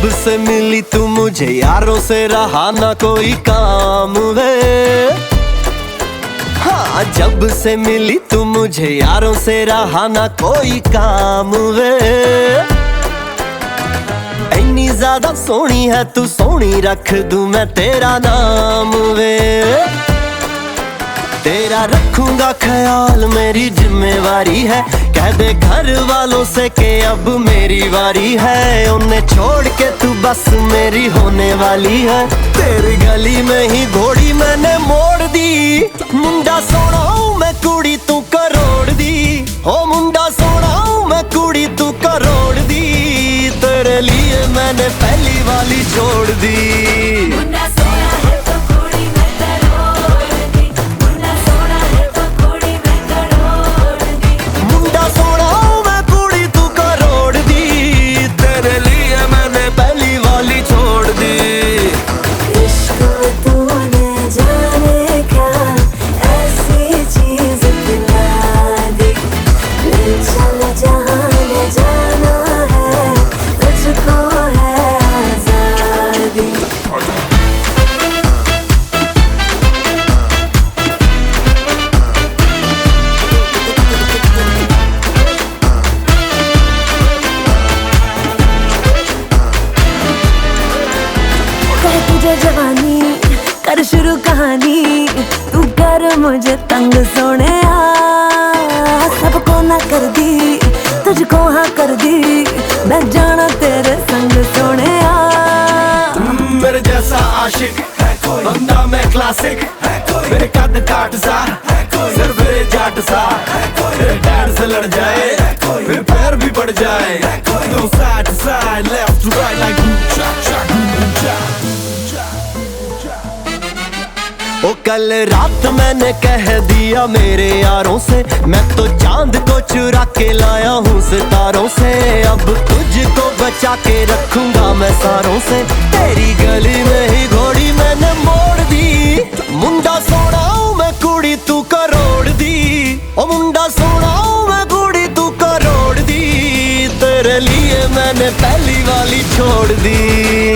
जब से मिली तू मुझे, यारों से रहा ना कोई काम वे हाँ जब से मिली तू मुझे, यारों से रहा ना कोई काम वे इतनी ज़्यादा सोनी है, तू सोनी रख दू मैं तेरा नाम वे। तेरा रखूँगा ख्याल, मेरी जिम्मेवारी है कह दे घर वालों से के अब मेरी वारी है। उन्हें छोड़ के तू बस मेरी होने वाली है। तेरी गली में ही घोड़ी मैंने मोड़ दी। मुंडा सोना मैं, कुड़ी तू करोड़ दी। ओ मुंडा सोना मैं, कुड़ी तू करोड़ दी। तेरे लिए मैंने पहली वाली छोड़ दी। शुरू कहानी। तू कर मुझे तंग सोने सबको आशिक बंदा मैं क्लासिक मेरे कद काट सा. सिर मेरे जाट सा. मेरे डैड से लड़ जाए. फिर पैर भी बढ़ जाए. तो side to left right, like boom कल रात मैंने कह दिया मेरे यारों से। मैं तो चाँद को चुरा के लाया हूँ सितारों से। अब तुझको बचा के रखूँगा मैं सारों से। तेरी गली में ही घोड़ी मैंने मोड़ दी। मुंडा सोना मैं, कुड़ी तू करोड़ दी। ओ मुंडा सोना मैं, कुड़ी तू करोड़ दी। तेरे लिए मैंने पहली वाली छोड़ दी।